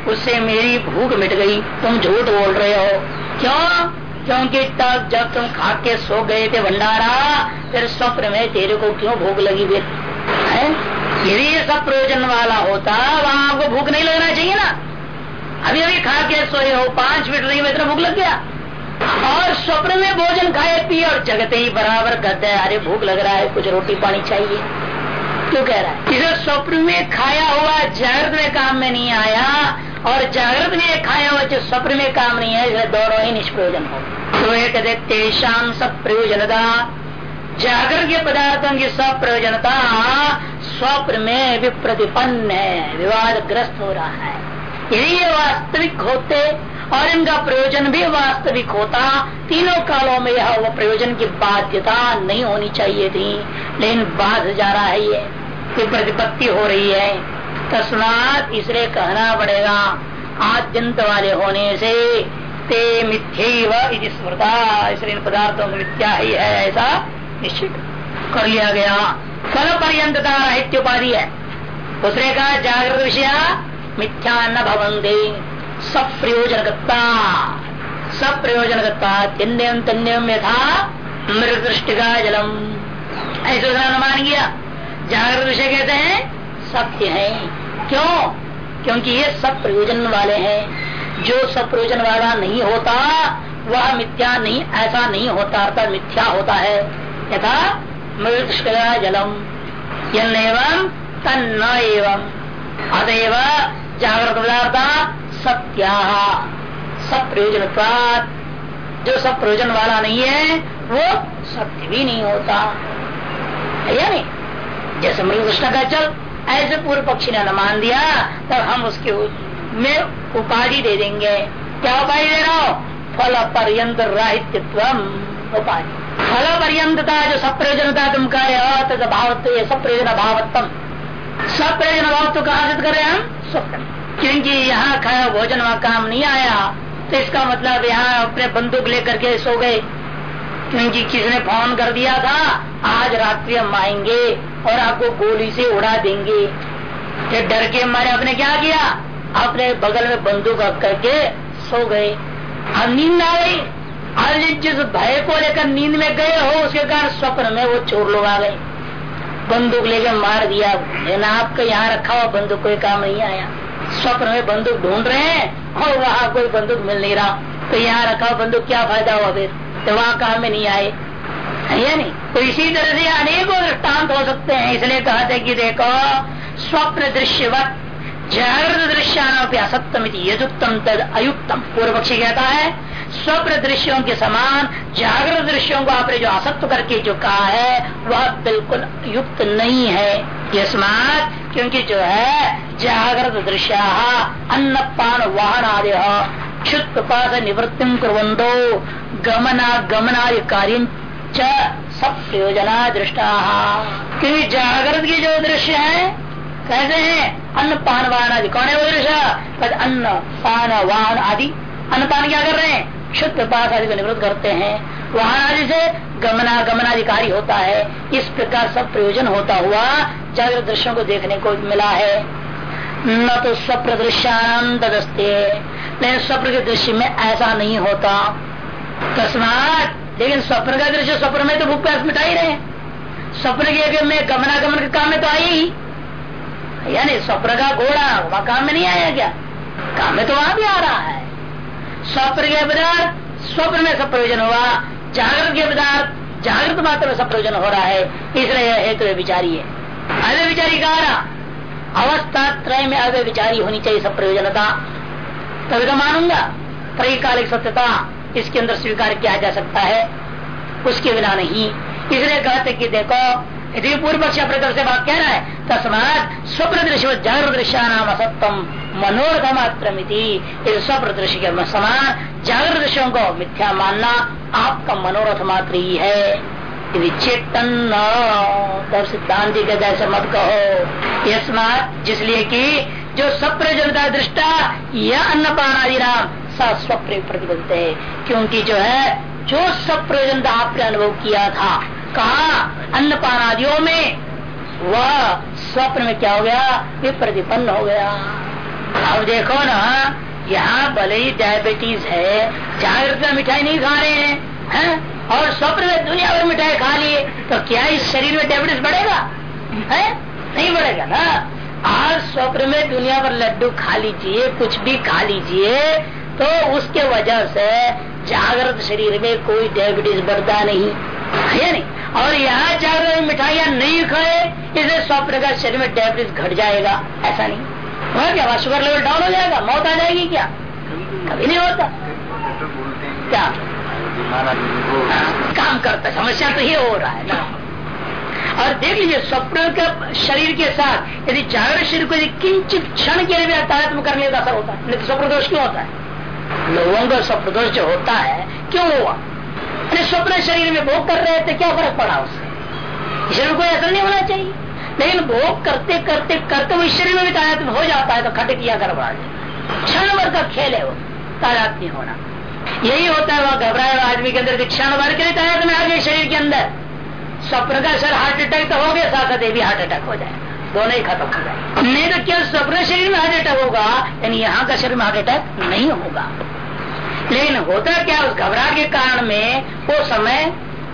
उससे मेरी भूख मिट गई, तुम झूठ बोल रहे हो। क्यों? क्योंकि तब जब तुम खा के सो गए थे भंडारा, फिर स्वप्न में तेरे को क्यों भूख लगी फिर? यदि ये सब प्रयोजन वाला होता, वहाँ आपको भूख नहीं लगना चाहिए ना। अभी अभी खा के सोए हो, पाँच मिनट नहीं इतना भूख लग गया। और स्वप्न में भोजन खाए पिए और जगते ही बराबर कहते हैं। अरे, भूख लग रहा है, कुछ रोटी पानी चाहिए। क्यों कह रहा है, इसे स्वप्न में खाया हुआ, जागृत में काम में नहीं आया, और जागृत में खाया हुआ जो स्वप्न में काम नहीं है इसलिए दोनों ही निष्प्रयोजन हो। तो एक तेषाम सब प्रयोजनता जागृत के पदार्थों की सब प्रयोजनता स्वप्न में विप्रतिपन्न है विवाद ग्रस्त हो रहा है। यदि वास्तविक होते और इनका प्रयोजन भी वास्तविक होता। तीनों कालों में यह वो प्रयोजन की बाध्यता नहीं होनी चाहिए थी। लेकिन बाध जा रहा है ये तो प्रतिपत्ति हो रही है। तस्मात इसलिए कहना पड़ेगा, आद्यंत वाले होने से ते मिथ्य स्मृता। इसलिए पदार्थों में मिथ्या ही है, ऐसा निश्चित कर लिया गया। फल पर्यंतता उपाधि है। दूसरे का जागृत विषय मिथ्या न भवंदे सब प्रयोजनकता सब प्रयोजनकता तिन्यम तन्यम यथा मृत दृष्टि का जलम। ऐसे उदाहरण मान गया जागृत विषय कहते हैं, सत्य है। क्यों? क्योंकि ये सब प्रयोजन वाले हैं। जो सब प्रयोजन वाला नहीं होता, वह मिथ्या नहीं, ऐसा नहीं होता, अर्थात मिथ्या होता है। यथा मृत जलम। एवं तन्न एवं अतएव जागृत पदार्थ सत्या सब प्रयोजन जो सब प्रयोजन वाला नहीं है, वो सत्य भी नहीं होता। है या नहीं? जैसे मृग कृष्ण का चल ऐसे पूर्व पक्षी ने मान दिया, तब हम उसके में उपाधि दे देंगे। क्या उपाधि दे रहा हो? फल पर्यंत राहित्व उपाधि। फल पर्यंतता जो सप्रयोजनता तुम कह रहे हो तो भावत्व, ये सप्रयोजन भावत्म सप्रयोजन भाव तो कहा कर हम? स्वप्न। क्योंकि यहाँ खाया भोजन वहाँ काम नहीं आया। तो इसका मतलब यहाँ अपने बंदूक लेकर के सो गए। क्योंकि किसने फ़ोन कर दिया था, आज रात्रि हम आएँगे और आपको गोली से उड़ा देंगे। ये डर के मारे आपने क्या किया? अपने बगल में बंदूक रख करके सो गए। अब नींद आ गई। आज जिस भय को लेकर नींद में गए हो, उसके कारण स्वप्न में वो चोर लोग आ गए। बंदूक लेकर मार दिया। आपका यहाँ रखा हुआ बंदूक, कोई काम नहीं आया। स्वप्न में बंदूक ढूंढ रहे हैं, और वहाँ कोई बंदूक मिल नहीं रहा। तो यहाँ रखा बंदूक क्या फ़ायदा हुआ फिर? तो वहाँ काम में नहीं आए? है नहीं? तो इसी तरह से अनेकों दृष्टांत हो सकते हैं। इसलिए कहते कि देखो, स्वप्न दृश्यवत जागृत दृश्यान असत्यम यदुक्तम तद अयुक्तम पूर्व पक्षी कहता है स्वप्न दृश्यों के समान, जागृत दृश्यों को आपने जो असत्य करके जो कहा है, वह बिल्कुल युक्त नहीं है। यस्मात क्योंकि जो है, जागृत दृश्य अन्न पान वाहन आदि क्षुत पास निवृत्ति कुरो गमना गमनादि कार्य सब प्रयोजना दृष्टा। क्योंकि जागृत के जो दृश्य है, कैसे हैं? अन्न पान वाहन आदि कौन है वो दृश्य? अन्न पान वाहन आदि। अन्न पान क्या कर रहे हैं? शुद्ध पास आदि को निवृत्त करते हैं। वाहन आदि से गमना गमनाधिकारी होता है। इस प्रकार सब प्रयोजन होता हुआ जागृत दृश्यों को देखने को मिला है। न तो स्वप्न दृश्यान तदस्ते स्वप्न के दृश्य में ऐसा नहीं होता। तस्मात, लेकिन स्वप्न का दृश्य स्वप्न में तो भूख मिटा ही रहे स्वप्न के में गमनागमन के काम में तो आई। ही यानी स्वप्न का घोड़ा, वहाँ काम में नहीं आया क्या? काम में तो वहाँ भी आ रहा है। स्वप्न के पदार्थ, स्वप्न में सब प्रयोजन हुआ जागृत के पदार्थ, जागृत मात्र में सब प्रयोजन हो रहा है, इसलिए हेतु तो विचारी है। अव्य विचारी कहा अवस्था त्रय में अव्य विचारी होनी चाहिए सब प्रयोजनता तभी तो मानूँगा, त्रैकालिक सत्यता इसके अंदर स्वीकार किया जा सकता है, उसके बिना नहीं। इसलिए कहते कि देखो यदि पूर्व पक्ष अपने तरफ़ से बात कह रहा है, तस्मात स्वप्न दृश्य जागृत दृश्य नाम असत्यम मनोरथ मात्र इस स्वप्न दृश्य के समान जागृत दृश्यों को मिथ्या मानना आपका मनोरथ मात्र ही। है चेतन तब सिद्धांति के जैसे मत कहो। यस्मात जिसलिए कि जो सप्रजनता दृष्टा यह अन्नपान आदि नाम स्वप्न प्रतिबद्ध है क्योंकि जो है, जो सब प्रयोजन आपने अनुभव किया था कहा अन्न पान आदियों में, वह स्वप्न में क्या हो गया? ये प्रतिपन्न हो गया। अब देखो ना, यहाँ भले ही डायबिटीज़ है, जागृत में मिठाई नहीं खा रहे हैं, है? और स्वप्न में दुनिया भर मिठाई खा लिए तो क्या इस शरीर में डायबिटीज़ बढ़ेगा? है? नहीं बढ़ेगा ना। आज स्वप्न में दुनिया भर लड्डू खा लीजिए, कुछ भी खा लीजिए तो उसके वजह से जागृत शरीर में कोई डायबिटीज़ बढ़ता नहीं। है नहीं? और यहाँ जागृत मिठाइयाँ नहीं खाए इसे स्वप्न का शरीर में डायबिटीज़ घट जाएगा। ऐसा नहीं। वह क्या शुगर लेवल डाउन हो जाएगा? मौत आ जाएगी क्या? कभी नहीं होता। क्या? हाँ, काम करता समस्या तो ये हो रहा है ना। और देख लीजिए स्वप्न के शरीर के साथ यदि जागृत शरीर को यदि किंचित क्षण के लिए भी तारत्म करने का असर होता है नहीं तो स्वप्न दोष क्यों होता है? लोगों का स्वप्न दोष जो होता है, क्यों हुआ? अरे स्वप्न शरीर में भोग कर रहे थे, क्या फ़र्क पड़ा उससे शरीर को ऐसा नहीं होना चाहिए। लेकिन भोग करते करते करते हुए शरीर में भी तादात्म्य हो जाता है तो खट किया बढ़ा क्षण भर का खेल है वो तादात्म्य होना। यही होता है, वह घबराए आदमी के अंदर क्षण भर के लिए तादात्म्य आ गए शरीर के अंदर। स्वप्न का सर हार्ट अटैक तो हो गया, साथ साथ भी हार्ट अटैक हो जाए दोनों ही खत्म हो जाए नहीं तो क्या स्वप्न शरीर में हार्ट अटैक होगा, यानी यहाँ का शरीर में हार्ट अटैक नहीं होगा। लेकिन होता क्या, उस घबराहट के कारण में, वो समय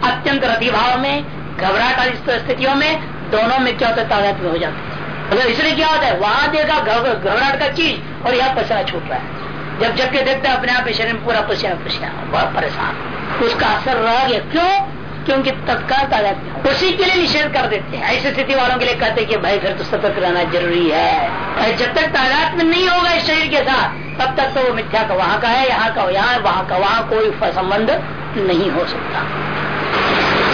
अत्यंत रतिभाव में, घबराहट स्थितियों में, दोनों में क्या होता है हो जाते हैं। मतलब इसलिए क्या होता है, वहाँ देखा घबराहट का चीज़, और यहाँ पसीना छूट रहा है। जब जब के देखते अपने आप शरीर में पूरा पसीना पसीना, बहुत परेशान। उसका असर रह गया। क्यों? क्योंकि तत्काल तादाद उसी के लिए निषेध कर देते हैं। ऐसी स्थिति वालों के लिए कहते हैं कि भाई फिर तो सतर्क रहना ज़रूरी है। जब तक तादाद में नहीं होगा इस शरीर के साथ, तब तक तो वो मिथ्या का वहाँ का है, यहाँ का यहाँ, वहाँ का, वहाँ कोई संबंध नहीं हो सकता।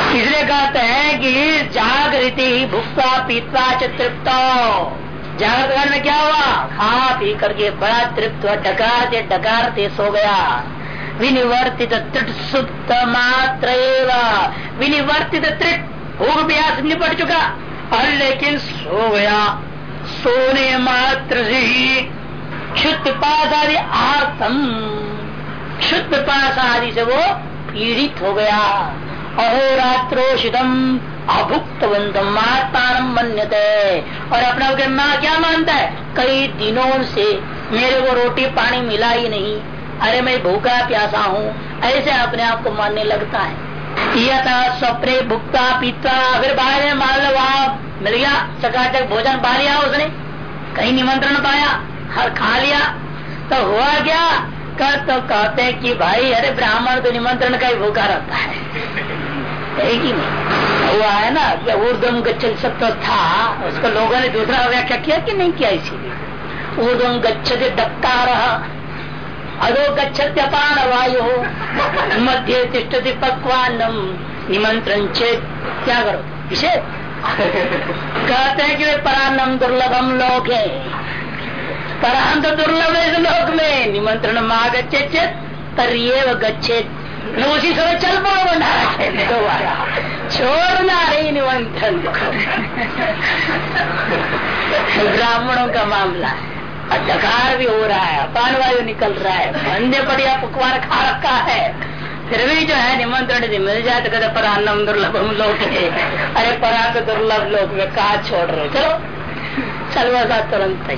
इसलिए कहते हैं कि जागृति भुक्ता पीता तृप्त। जागृत में क्या हुआ? खा पी करके बड़ा तृप्त हुआ डकारते डकारते सो गया। विनिवर्तित त्रिट सुप्त मात्र विनिवर्तित त्रिट भूख प्यास निपट चुका। और लेकिन सो गया। सोने मात्र से ही आदि आतम क्षुद्ध पास आदि से वो पीड़ित हो गया। अहोरात्रोषितम अभुक्त आत्मान मन्यते। और अपना माँ क्या मानता है? कई दिनों से मेरे को रोटी पानी मिला ही नहीं। अरे मैं भूखा प्यासा हूँ। ऐसे अपने आप को मानने लगता है। स्वप्रे भुगता पीता, फिर बाहर मान लो वहाँ मिल गया, चकाचक भोजन पा लिया उसने। कहीं निमंत्रण पाया, हर खा लिया। तो हुआ क्या? कर तो कहते हैं कि भाई, अरे ब्राह्मण तो निमंत्रण का ही भूखा रहता है। कि नहीं? हुआ है ना ऊर्धम सब तो था। उसको लोगों ने दूसरा व्याख्या किया कि नहीं किया इसीलिए? ऊर्धम गच्छते डकता रहा। अदो गच्छते अपान वायु मध्य तिष्ठति पक्वानम निमंत्रण चेत क्या करो इसे कहते हैं कि वे परानम दुर्लभम लोग है परांत दुर्लभ इस लोक में। निमंत्रण मागच्छे चेत तरिएव गच्छेत। उसी समय चल पड़ो भंडारा खेलने दोबारा। छोड़ना रही निमंत्रण ब्राह्मणों का मामला है। डकार भी हो रहा है, अपान वायु निकल रहा है, बंदे बढ़िया पकवान खा रखा है। फिर भी जो है, निमंत्रण मिल जाए तो कहते परान्नम दुर्लभ हम लोग अरे परा तो दुर्लभ लोग में कहा छोड़ रहे चलो, चल वैसा तुरंत ही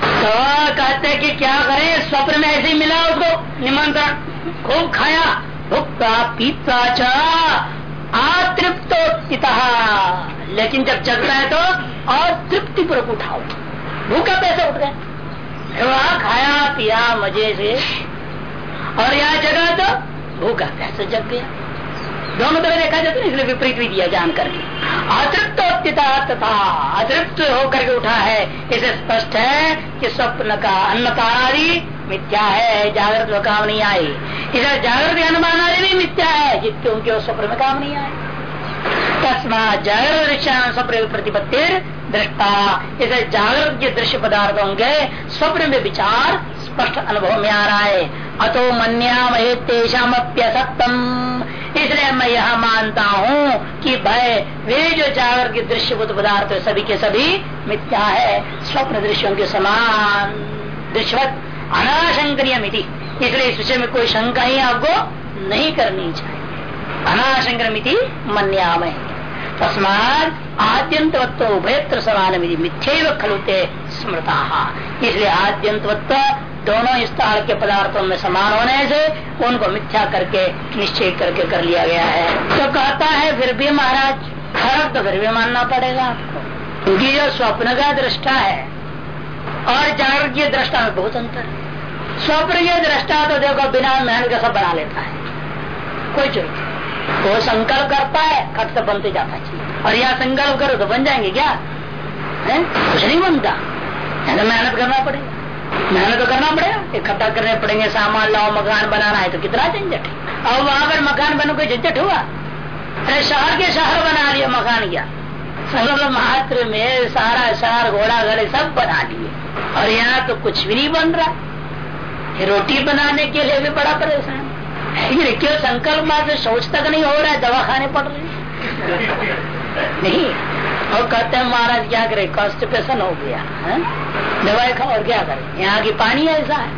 तो कहते कि क्या करें स्वप्न में ऐसे ही मिला उसको, निमंत्रण। खूब खाया, भुक्ता पीता अतृप्तो लेकिन जब जगता है तो अतृप्ति पूर्वक उठाओ। भूखा पैसे उठ गए। खाया, पिया, मज़े से। और यहाँ जगह तो भूखा कैसे जग गया। दोनों तरह देखा जाता इसलिए विपरीत भी दिया जान करके। अतृप्त तथा अतृप्त होकर के उठा है। इसे स्पष्ट है कि स्वप्न का अन्न आदि मिथ्या है, जागृत में काम नहीं आई इधर जागृत अनुमान आदि भी मिथ्या है क्योंकि वो स्वप्न में काम नहीं आए। तस्मा जागृत स्वप्न प्रतिपत्ति दृष्टा। इसे जागृत के दृश्य पदार्थ होंगे स्वप्न में विचार, स्पष्ट अनुभव में आ रहा है। अतो मन्या महे तेषाम अप्यसत्तम इसलिए मैं यह मानता हूँ कि भय, वे जो जागर के दृश्य पदार्थ सभी के सभी मिथ्या है। स्वप्न दृश्यों के समान दृश्यवत अनाशंकनीय मिति इसलिए इस विषय में कोई शंका ही आपको नहीं करनी चाहिए। अनाशंकर मिति मन्यामय तस्मात आद्यंतवत्व उभयत्र समान मिथ्य खलुते स्मृता। इसलिए आद्यंतवत्व दोनों ताल के पदार्थों में समान होने से उनको मिथ्या करके, निश्चय करके कर लिया गया है। तो कहता है, फिर भी महाराज फ़र्क तो फिर भी मानना पड़ेगा। आपको क्योंकि जो स्वप्न का दृष्टा है। और जागृत दृष्टा में बहुत अंतर है। स्वप्न के दृष्टा तो देखो, बिना मेहनत का सब बना लेता है। कोई ज़रूरत वो संकल्प करता है, खट से बनते जाता चाहिए और यहाँ संकल्प करो तो बन जाएँगे क्या? है? कुछ नहीं बनता। तो मेहनत करना पड़ेगा। मेहनत तो करना पड़ेगा। इकट्ठा करने पड़ेंगे, सामान लाओ, मकान बनाना है तो कितना झंझट है। और वहाँ पर मकान बनो कोई झंझट हुआ? अरे शहर के शहर बना लिया मकान क्या? सरल मात्र में सारा शहर, घोड़ा घड़े सब बना लिए और यहाँ तो कुछ भी नहीं बन रहा। रोटी बनाने के लिए भी बड़ा परेशान। क्यों संकल्प मात्र सोच तक नहीं हो रहा है? दवा खाने पड़ रही नहीं, और कहते हैं, महाराज, क्या करे? कॉन्स्टिपेशन हो गया, है? दवाई खाओ और क्या करे? यहाँ की पानी ऐसा है।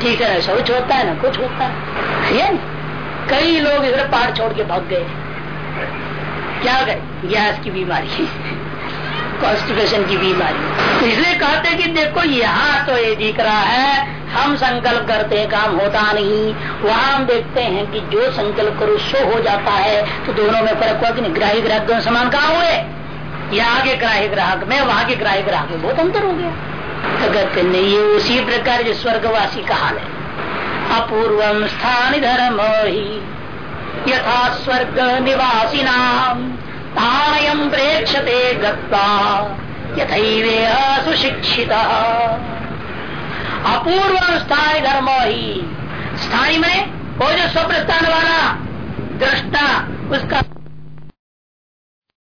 ठीक है, शौच होता है ना, कुछ होता है। कई लोग इधर पहाड़ छोड़ के भाग गए। क्या गए गैस की बीमारी। कॉन्स्टिपेशन की बीमारी। तो इसलिए कहते हैं कि देखो, यहाँ तो ये दिख रहा है, हम संकल्प करते हैं, काम होता नहीं। वहाँ हम देखते हैं कि जो संकल्प करो, सो हो जाता है। तो दोनों में फ़र्क हुआ कि ग्राही ग्राहक दोनों समान कहा हुए? यहाँ के ग्राही ग्राहक में, वहाँ के ग्राही ग्राहक में बहुत अंतर हो गया। तो कहते नहीं, ये उसी प्रकार जो स्वर्गवासी का हाल है। अपूर्व स्थान धर्म ही। यथा स्वर्ग निवासी नाम ताणयम प्रेक्षते गत्ता सुशिक्षित अपूर्व स्थायी धर्म ही। स्थायी में वो जो स्वप्न स्थान वाला, दृष्टा